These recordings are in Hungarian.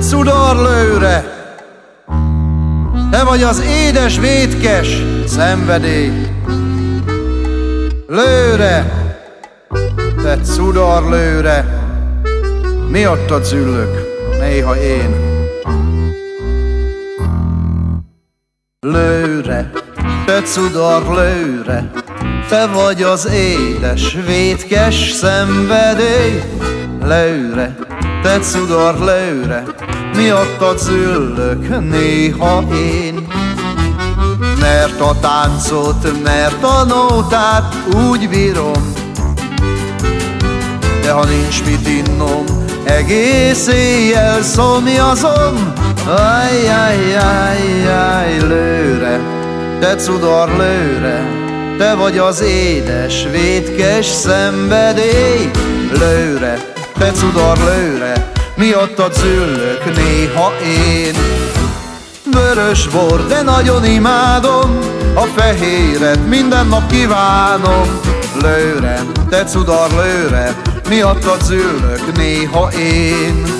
cudar lőre, te vagy az édes, vétkes szenvedély. Lőre, te cudar lőre, miattad züllök, néha én. Lőre, te cudar lőre, te vagy az édes, vétkes szenvedély. Lőre, te cudar lőre, miattad züllök néha én. Mert a táncot, mert a nótát úgy bírom, de ha nincs mit innom, egész éjjel szomjazom. Ajjajjajjaj, lőre, te cudar lőre, te vagy az édes, vétkes szenvedély. Lőre, te cudar lőre, miattad züllök néha én. Vörös bor, de nagyon imádom, a fehéret minden nap kívánom. Lőre, te cudar lőre, miattad züllök néha én.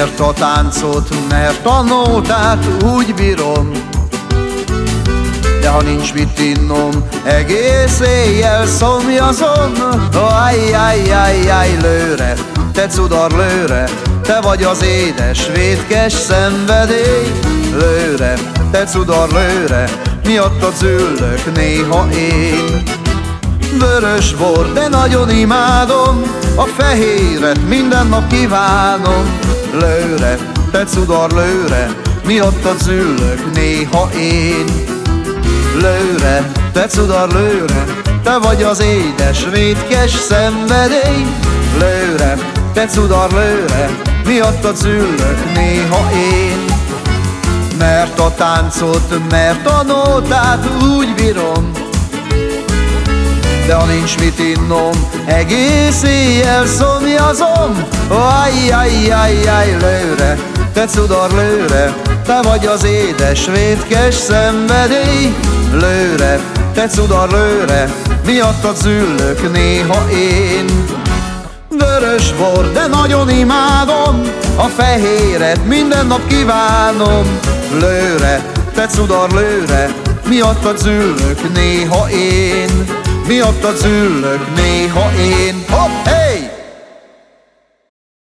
Mert a táncot, mert a nótát úgy bírom. De ha nincs mit innom, egész éjjel szomjazom. Ajjajjajjaj, lőre, te cudar lőre Te vagy az édes, vétkes szenvedély. Lőre, te cudar lőre Miattad züllök néha én. Vörös bor, de nagyon imádom A fehéret minden nap kívánom lőre, te cudar lőre, miattad züllök néha én. Lőre, te cudar lőre, te vagy az édes, vétkes szenvedély. Lőre, te cudar lőre, miattad züllök néha én. Mert a táncot, mert a nótát úgy bírom, de ha nincs mit innom, egész éjjel szomjazom. Ajjajjajjaj, lőre, te cudar lőre, te vagy az édes, vétkes szenvedély. Lőre, te cudar lőre, miattad züllök néha én. Vörös bor, de nagyon imádom, a fehéret minden nap kívánom. Lőre, te cudar lőre, miattad züllök néha én miattad züllök néha én. Hopp!